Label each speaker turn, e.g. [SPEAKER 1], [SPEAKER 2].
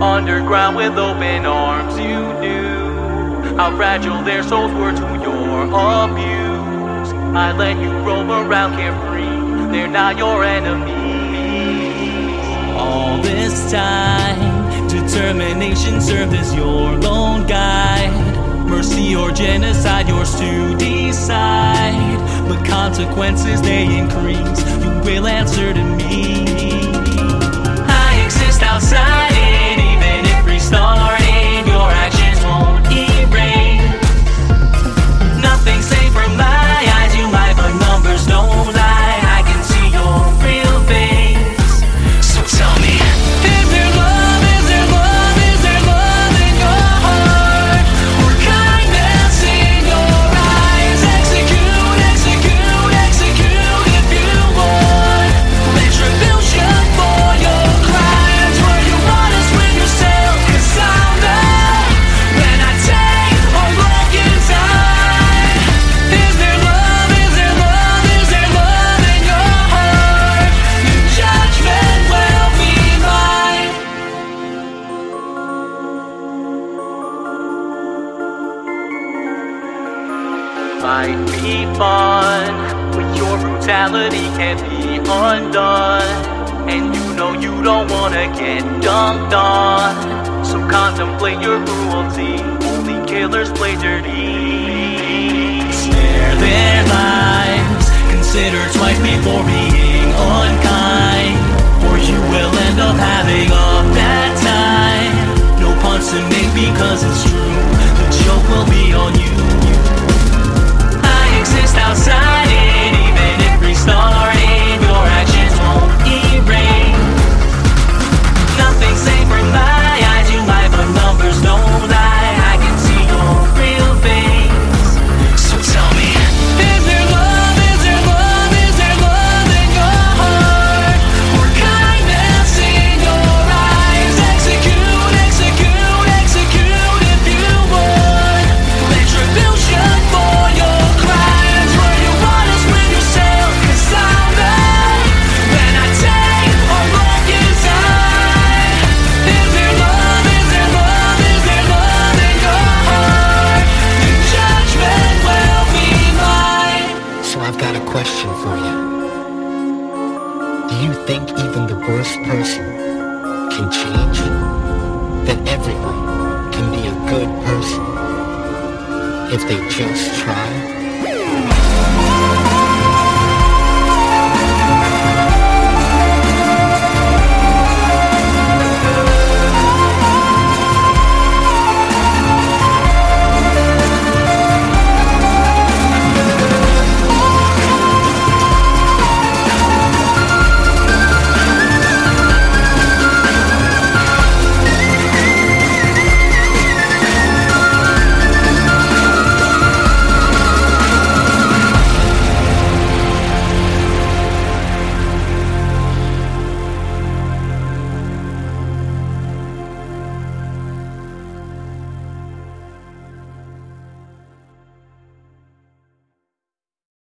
[SPEAKER 1] Underground with open arms. You knew how fragile their souls were to your abuse. I let you roam around carefree. They're not your enemies.
[SPEAKER 2] All this time, determination served as your lone guide. Mercy or genocide, yours to decide. But consequences they increase. You will answer to
[SPEAKER 1] Might be fun, but your brutality can't be undone. And you know you don't wanna get dunked on. So contemplate your cruelty. Only killers play dirty.
[SPEAKER 2] Spare their lives. Consider twice before being unkind, or you will end up having a bad time. No punch to make because it's true. The joke will be on you. Outside
[SPEAKER 3] question for you. Do you think even the worst person can change? That everyone can be a good person if they just try?